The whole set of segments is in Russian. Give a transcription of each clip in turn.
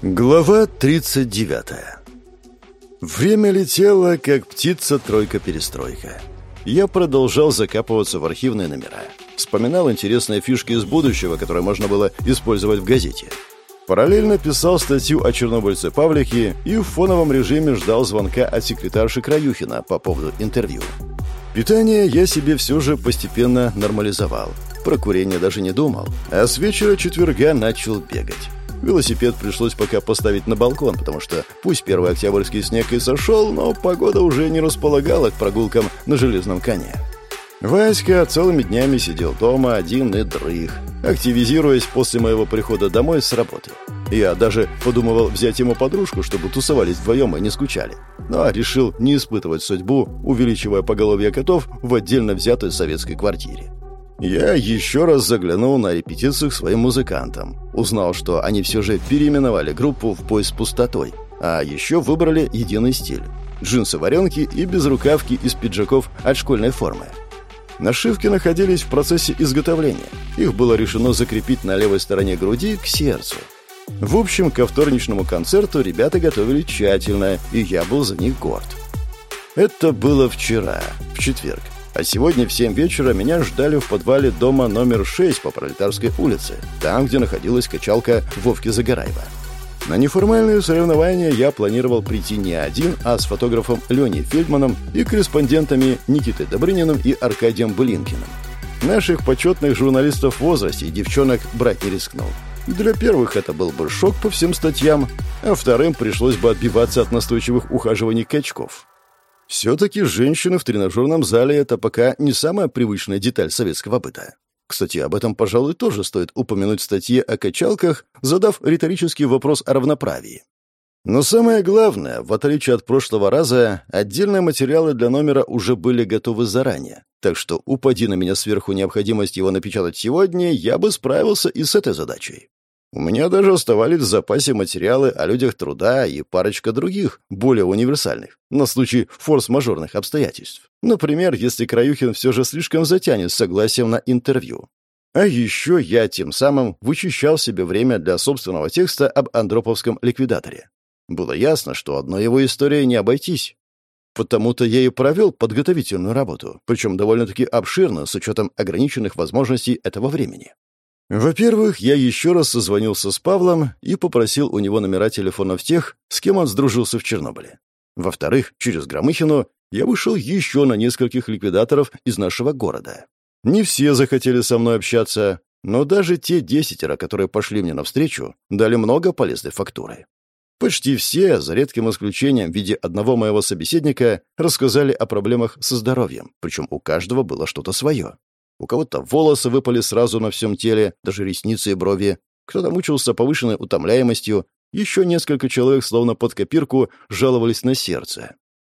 Глава 39 Время летело, как птица-тройка-перестройка. Я продолжал закапываться в архивные номера. Вспоминал интересные фишки из будущего, которые можно было использовать в газете. Параллельно писал статью о чернобыльце Павлике и в фоновом режиме ждал звонка от секретарши Краюхина по поводу интервью. Питание я себе все же постепенно нормализовал. Про курение даже не думал, а с вечера четверга начал бегать. Велосипед пришлось пока поставить на балкон, потому что пусть первый октябрьский снег и сошел, но погода уже не располагала к прогулкам на железном коне. Васька целыми днями сидел дома один и дрых, активизируясь после моего прихода домой с работы. Я даже подумывал взять ему подружку, чтобы тусовались вдвоем и не скучали. Но решил не испытывать судьбу, увеличивая поголовье котов в отдельно взятой советской квартире. Я еще раз заглянул на репетицию к своим музыкантам. Узнал, что они все же переименовали группу в «Бой с пустотой», а еще выбрали единый стиль. Джинсы-варенки и безрукавки из пиджаков от школьной формы. Нашивки находились в процессе изготовления. Их было решено закрепить на левой стороне груди к сердцу. В общем, ко вторничному концерту ребята готовили тщательно, и я был за них горд. Это было вчера, в четверг. А сегодня в 7 вечера меня ждали в подвале дома номер 6 по Пролетарской улице, там, где находилась качалка Вовки Загораева. На неформальные соревнования я планировал прийти не один, а с фотографом Леней Фельдманом и корреспондентами Никитой Добрыниным и Аркадием Блинкиным. Наших почетных журналистов в возрасте и девчонок брать не рискнул. Для первых это был бы шок по всем статьям, а вторым пришлось бы отбиваться от настойчивых ухаживаний качков. Все-таки женщины в тренажерном зале — это пока не самая привычная деталь советского быта. Кстати, об этом, пожалуй, тоже стоит упомянуть в статье о качалках, задав риторический вопрос о равноправии. Но самое главное, в отличие от прошлого раза, отдельные материалы для номера уже были готовы заранее. Так что упади на меня сверху необходимость его напечатать сегодня, я бы справился и с этой задачей. У меня даже оставались в запасе материалы о людях труда и парочка других, более универсальных, на случай форс-мажорных обстоятельств. Например, если Краюхин все же слишком затянет с согласием на интервью. А еще я тем самым вычищал себе время для собственного текста об Андроповском ликвидаторе. Было ясно, что одной его историей не обойтись. Потому-то я и провел подготовительную работу, причем довольно-таки обширно, с учетом ограниченных возможностей этого времени. Во-первых, я еще раз созвонился с Павлом и попросил у него номера телефонов тех, с кем он сдружился в Чернобыле. Во-вторых, через Громыхину я вышел еще на нескольких ликвидаторов из нашего города. Не все захотели со мной общаться, но даже те десятеро, которые пошли мне навстречу, дали много полезной фактуры. Почти все, за редким исключением в виде одного моего собеседника, рассказали о проблемах со здоровьем, причем у каждого было что-то свое. У кого-то волосы выпали сразу на всем теле, даже ресницы и брови. Кто-то мучился повышенной утомляемостью. Еще несколько человек, словно под копирку, жаловались на сердце.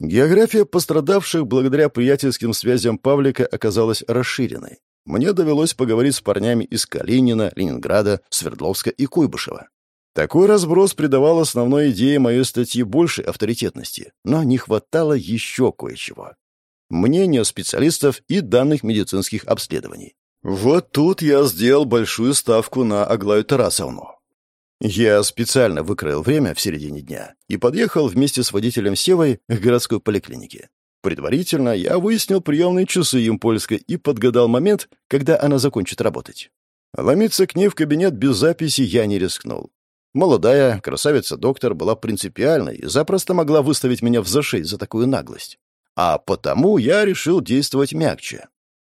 География пострадавших благодаря приятельским связям Павлика оказалась расширенной. Мне довелось поговорить с парнями из Калинина, Ленинграда, Свердловска и Куйбышева. Такой разброс придавал основной идее моей статьи большей авторитетности, но не хватало еще кое-чего мнения специалистов и данных медицинских обследований. Вот тут я сделал большую ставку на Аглаю Тарасовну. Я специально выкроил время в середине дня и подъехал вместе с водителем Севой к городской поликлинике. Предварительно я выяснил приемные часы Юмпольской и подгадал момент, когда она закончит работать. Ломиться к ней в кабинет без записи я не рискнул. Молодая красавица-доктор была принципиальной и запросто могла выставить меня в зашей за такую наглость а потому я решил действовать мягче.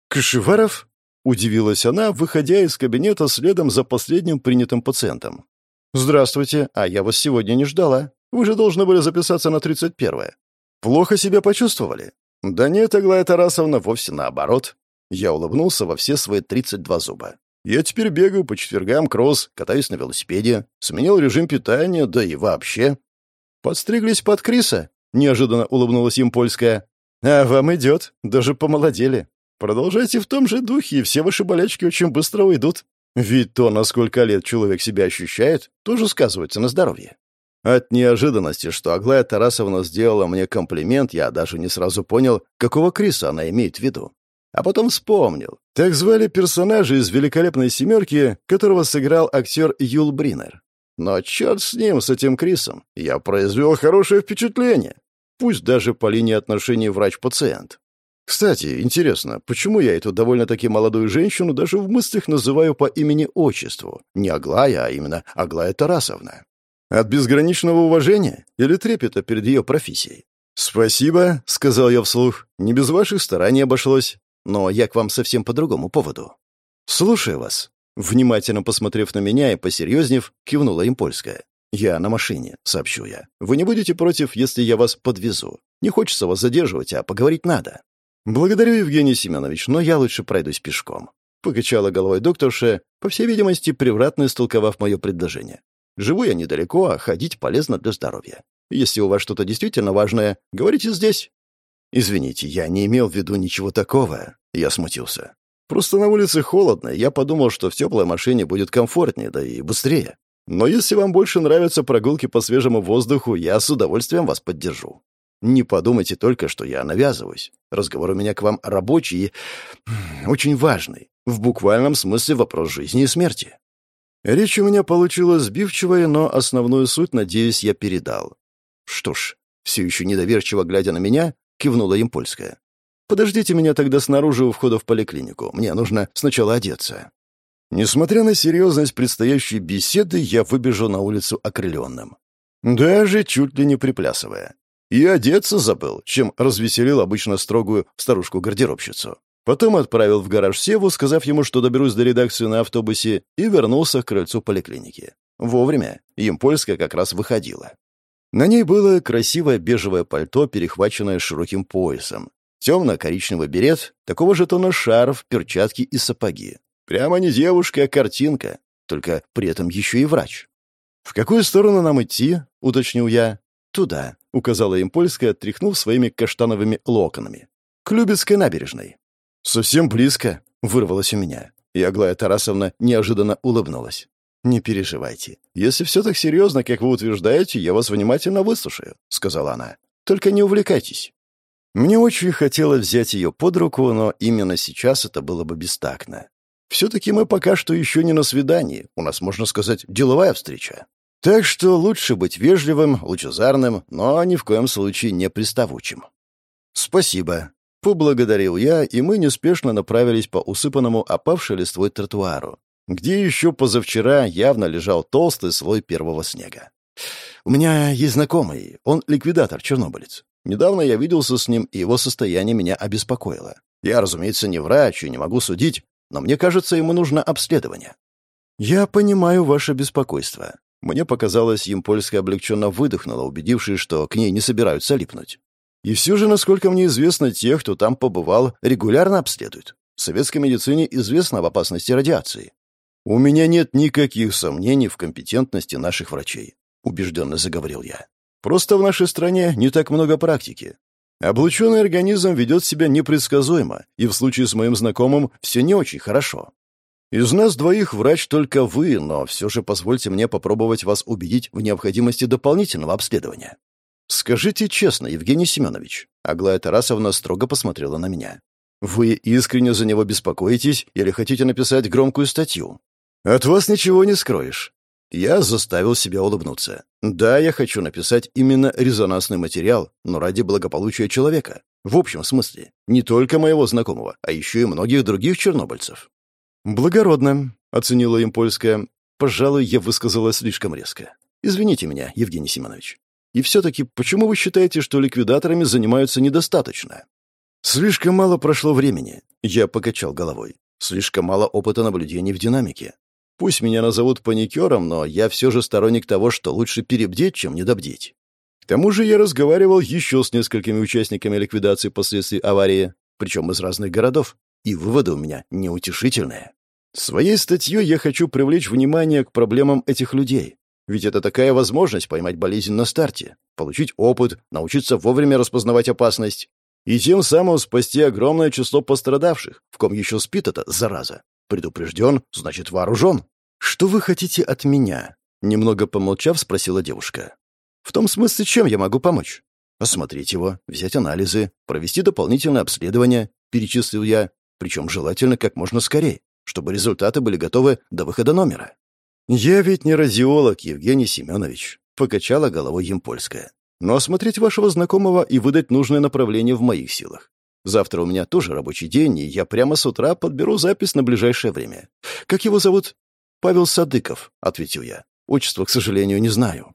«Кашеваров?» — удивилась она, выходя из кабинета следом за последним принятым пациентом. «Здравствуйте, а я вас сегодня не ждала. Вы же должны были записаться на 31-е. Плохо себя почувствовали?» «Да нет, Аглая Тарасовна, вовсе наоборот». Я улыбнулся во все свои 32 зуба. «Я теперь бегаю по четвергам кросс, катаюсь на велосипеде, сменил режим питания, да и вообще». «Подстриглись под Криса?» Неожиданно улыбнулась им польская. «А вам идет. Даже помолодели. Продолжайте в том же духе, и все ваши болячки очень быстро уйдут. Ведь то, насколько лет человек себя ощущает, тоже сказывается на здоровье». От неожиданности, что Аглая Тарасовна сделала мне комплимент, я даже не сразу понял, какого Криса она имеет в виду. А потом вспомнил. Так звали персонажа из «Великолепной семерки», которого сыграл актер Юл Бринер. Но черт с ним, с этим Крисом. Я произвел хорошее впечатление. Пусть даже по линии отношений врач-пациент. Кстати, интересно, почему я эту довольно-таки молодую женщину даже в мыслях называю по имени-отчеству? Не Аглая, а именно Аглая Тарасовна. От безграничного уважения или трепета перед ее профессией? «Спасибо», — сказал я вслух. «Не без ваших стараний обошлось. Но я к вам совсем по другому поводу». «Слушаю вас». Внимательно посмотрев на меня и посерьезнев, кивнула им польская. «Я на машине», — сообщу я. «Вы не будете против, если я вас подвезу? Не хочется вас задерживать, а поговорить надо». «Благодарю, Евгений Семенович, но я лучше пройдусь пешком», — покачала головой докторша, по всей видимости, превратно истолковав мое предложение. «Живу я недалеко, а ходить полезно для здоровья. Если у вас что-то действительно важное, говорите здесь». «Извините, я не имел в виду ничего такого», — я смутился. Просто на улице холодно, я подумал, что в теплой машине будет комфортнее, да и быстрее. Но если вам больше нравятся прогулки по свежему воздуху, я с удовольствием вас поддержу. Не подумайте только, что я навязываюсь. Разговор у меня к вам рабочий и очень важный. В буквальном смысле вопрос жизни и смерти. Речь у меня получилась сбивчивая, но основную суть, надеюсь, я передал. Что ж, все еще недоверчиво глядя на меня, кивнула им польская. Подождите меня тогда снаружи у входа в поликлинику. Мне нужно сначала одеться». Несмотря на серьезность предстоящей беседы, я выбежал на улицу окрыленным. Даже чуть ли не приплясывая. И одеться забыл, чем развеселил обычно строгую старушку-гардеробщицу. Потом отправил в гараж Севу, сказав ему, что доберусь до редакции на автобусе, и вернулся к крыльцу поликлиники. Вовремя. Им польская как раз выходила. На ней было красивое бежевое пальто, перехваченное широким поясом, Темно-коричневый берет, такого же тона шарф, перчатки и сапоги. Прямо не девушка, а картинка, только при этом еще и врач. «В какую сторону нам идти?» — уточнил я. «Туда», — указала им польская, тряхнув своими каштановыми локонами. «К Любецкой набережной». «Совсем близко», — вырвалось у меня. И Аглая Тарасовна неожиданно улыбнулась. «Не переживайте. Если все так серьезно, как вы утверждаете, я вас внимательно выслушаю», — сказала она. «Только не увлекайтесь». Мне очень хотелось взять ее под руку, но именно сейчас это было бы бестактно. Все-таки мы пока что еще не на свидании, у нас, можно сказать, деловая встреча. Так что лучше быть вежливым, лучезарным, но ни в коем случае не приставучим. «Спасибо», — поблагодарил я, и мы неспешно направились по усыпанному опавшей листвой тротуару, где еще позавчера явно лежал толстый слой первого снега. «У меня есть знакомый, он ликвидатор-чернобылец. Недавно я виделся с ним, и его состояние меня обеспокоило. Я, разумеется, не врач и не могу судить, но мне кажется, ему нужно обследование. Я понимаю ваше беспокойство. Мне показалось, им польская облегченно выдохнула, убедившись, что к ней не собираются липнуть. И все же, насколько мне известно, тех, кто там побывал, регулярно обследуют. В советской медицине известно об опасности радиации. У меня нет никаких сомнений в компетентности наших врачей, убежденно заговорил я. Просто в нашей стране не так много практики. Облученный организм ведет себя непредсказуемо, и в случае с моим знакомым все не очень хорошо. Из нас двоих врач только вы, но все же позвольте мне попробовать вас убедить в необходимости дополнительного обследования. Скажите честно, Евгений Семенович, Аглая Тарасовна строго посмотрела на меня. Вы искренне за него беспокоитесь или хотите написать громкую статью? От вас ничего не скроешь. Я заставил себя улыбнуться. Да, я хочу написать именно резонансный материал, но ради благополучия человека. В общем смысле. Не только моего знакомого, а еще и многих других чернобыльцев. «Благородно», — оценила им польская. «Пожалуй, я высказалась слишком резко. Извините меня, Евгений Семенович. И все-таки, почему вы считаете, что ликвидаторами занимаются недостаточно?» «Слишком мало прошло времени», — я покачал головой. «Слишком мало опыта наблюдений в динамике. Пусть меня назовут паникером, но я все же сторонник того, что лучше перебдеть, чем недобдеть. К тому же я разговаривал еще с несколькими участниками ликвидации последствий аварии, причем из разных городов, и выводы у меня неутешительные. Своей статьей я хочу привлечь внимание к проблемам этих людей. Ведь это такая возможность поймать болезнь на старте, получить опыт, научиться вовремя распознавать опасность и тем самым спасти огромное число пострадавших, в ком еще спит эта зараза. Предупрежден, значит вооружен. Что вы хотите от меня? Немного помолчав, спросила девушка. В том смысле, чем я могу помочь? Осмотреть его, взять анализы, провести дополнительное обследование, перечислил я, причем желательно как можно скорее, чтобы результаты были готовы до выхода номера. «Я ведь не радиолог, Евгений Семенович», — покачала головой Емпольская. «Но осмотреть вашего знакомого и выдать нужное направление в моих силах. Завтра у меня тоже рабочий день, и я прямо с утра подберу запись на ближайшее время. Как его зовут?» «Павел Садыков», — ответил я. «Отчество, к сожалению, не знаю».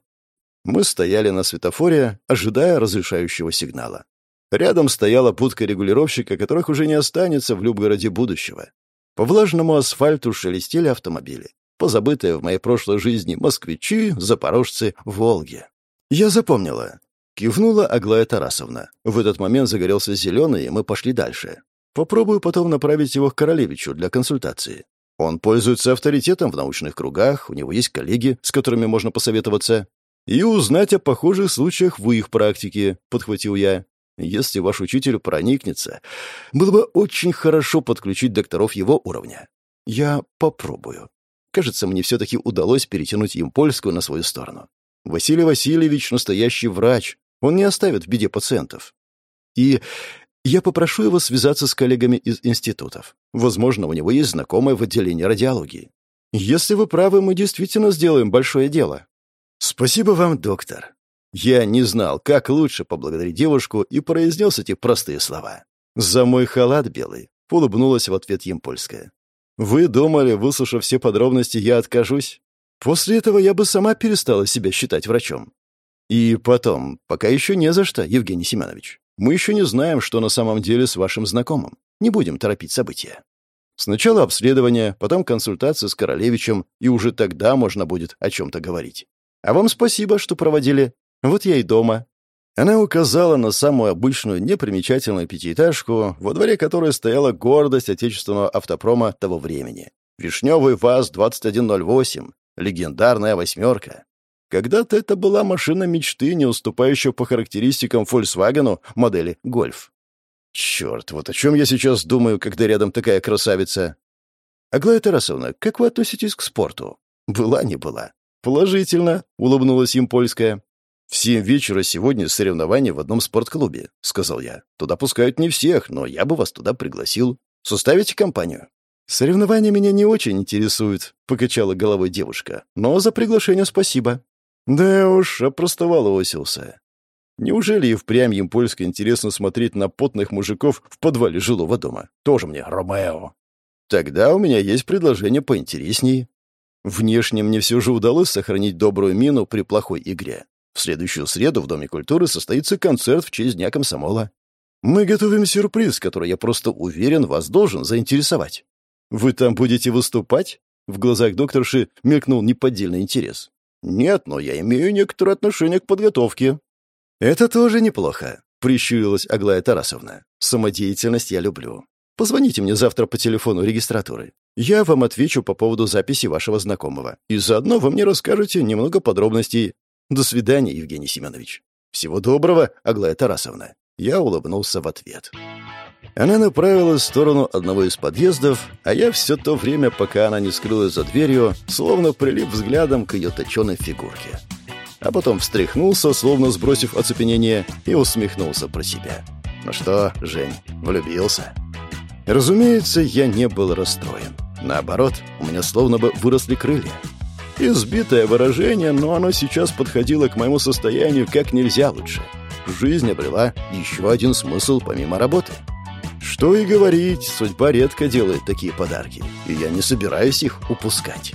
Мы стояли на светофоре, ожидая разрешающего сигнала. Рядом стояла будка регулировщика, которых уже не останется в Любгороде будущего. По влажному асфальту шелестели автомобили. Позабытые в моей прошлой жизни москвичи, запорожцы, Волги. Я запомнила. Кивнула Аглая Тарасовна. В этот момент загорелся зеленый, и мы пошли дальше. Попробую потом направить его к Королевичу для консультации. Он пользуется авторитетом в научных кругах, у него есть коллеги, с которыми можно посоветоваться. И узнать о похожих случаях в их практике, подхватил я. Если ваш учитель проникнется, было бы очень хорошо подключить докторов его уровня. Я попробую. Кажется, мне все-таки удалось перетянуть им польскую на свою сторону. Василий Васильевич — настоящий врач. Он не оставит в беде пациентов. И я попрошу его связаться с коллегами из институтов. Возможно, у него есть знакомые в отделении радиологии. Если вы правы, мы действительно сделаем большое дело. Спасибо вам, доктор. Я не знал, как лучше поблагодарить девушку и произнес эти простые слова. «За мой халат белый», — улыбнулась в ответ Емпольская. «Вы думали, выслушав все подробности, я откажусь? После этого я бы сама перестала себя считать врачом. И потом, пока еще не за что, Евгений Семенович. Мы еще не знаем, что на самом деле с вашим знакомым. Не будем торопить события. Сначала обследование, потом консультация с Королевичем, и уже тогда можно будет о чем-то говорить. А вам спасибо, что проводили вот я и дома». Она указала на самую обычную, непримечательную пятиэтажку, во дворе которой стояла гордость отечественного автопрома того времени. Вишневый ВАЗ-2108, легендарная «восьмерка». Когда-то это была машина мечты, не уступающая по характеристикам Volkswagen модели «Гольф». Черт, вот о чем я сейчас думаю, когда рядом такая красавица. Аглая Тарасовна, как вы относитесь к спорту? Была не была. Положительно, улыбнулась им польская. «В семь вечера сегодня соревнования в одном спортклубе», — сказал я. «Туда пускают не всех, но я бы вас туда пригласил. Составите компанию». «Соревнования меня не очень интересуют», — покачала головой девушка. «Но за приглашение спасибо». Да уж, опростоволосился. Неужели и впрямь им польско интересно смотреть на потных мужиков в подвале жилого дома? Тоже мне Ромео. Тогда у меня есть предложение поинтересней. Внешне мне все же удалось сохранить добрую мину при плохой игре. В следующую среду в Доме культуры состоится концерт в честь Дня комсомола. Мы готовим сюрприз, который, я просто уверен, вас должен заинтересовать. Вы там будете выступать? В глазах докторши мелькнул неподдельный интерес. Нет, но я имею некоторое отношение к подготовке. Это тоже неплохо, прищурилась Аглая Тарасовна. Самодеятельность я люблю. Позвоните мне завтра по телефону регистратуры. Я вам отвечу по поводу записи вашего знакомого. И заодно вы мне расскажете немного подробностей до свидания, Евгений Семенович. Всего доброго, Аглая Тарасовна. Я улыбнулся в ответ. Она направилась в сторону одного из подъездов, а я все то время, пока она не скрылась за дверью, словно прилип взглядом к ее точеной фигурке. А потом встряхнулся, словно сбросив оцепенение, и усмехнулся про себя. «Ну что, Жень, влюбился?» Разумеется, я не был расстроен. Наоборот, у меня словно бы выросли крылья. Избитое выражение, но оно сейчас подходило к моему состоянию как нельзя лучше. Жизнь обрела еще один смысл помимо работы. Что и говорить, судьба редко делает такие подарки, и я не собираюсь их упускать.